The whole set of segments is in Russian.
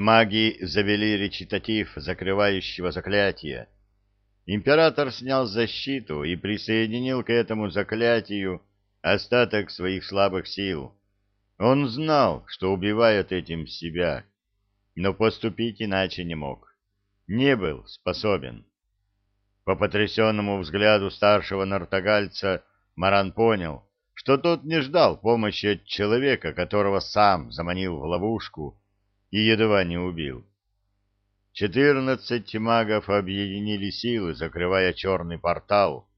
Маги завели речитатив закрывающего заклятия. Император снял защиту и присоединил к этому заклятию остаток своих слабых сил. Он знал, что убивает этим себя, но поступить иначе не мог. Не был способен. По потрясенному взгляду старшего нартогальца Маран понял, что тот не ждал помощи от человека, которого сам заманил в ловушку и едва не убил. Четырнадцать магов объединили силы, закрывая черный портал.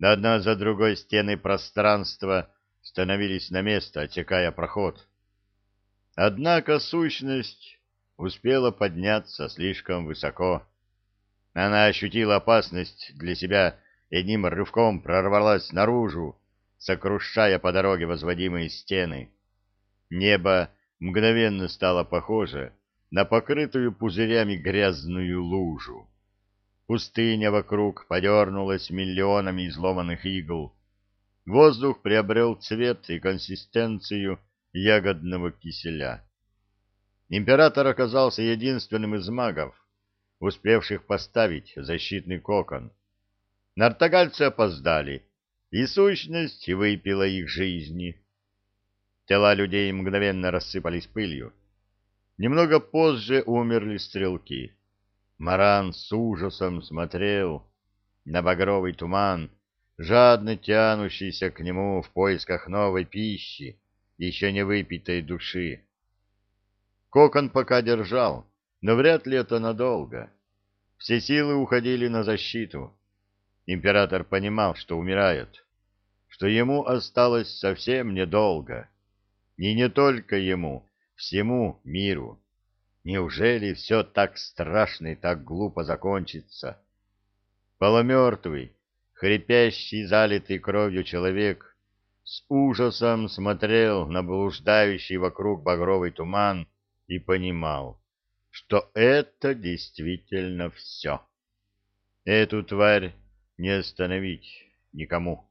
Одна за другой стены пространства становились на место, отсекая проход. Однако сущность успела подняться слишком высоко. Она ощутила опасность для себя и одним рывком прорвалась наружу, сокрушая по дороге возводимые стены. Небо мгновенно стало похоже на покрытую пузырями грязную лужу. Пустыня вокруг подернулась миллионами изломанных игл. Воздух приобрел цвет и консистенцию ягодного киселя. Император оказался единственным из магов, успевших поставить защитный кокон. Нартогальцы опоздали, и сущность выпила их жизни. Тела людей мгновенно рассыпались пылью. Немного позже умерли стрелки. Маран с ужасом смотрел на багровый туман, жадно тянущийся к нему в поисках новой пищи, еще не выпитой души. Кокон пока держал, но вряд ли это надолго. Все силы уходили на защиту. Император понимал, что умирает, что ему осталось совсем недолго. И не только ему, всему миру. Неужели все так страшно и так глупо закончится? Полумертвый, хрипящий, залитый кровью человек с ужасом смотрел на блуждающий вокруг багровый туман и понимал, что это действительно все. Эту тварь не остановить никому.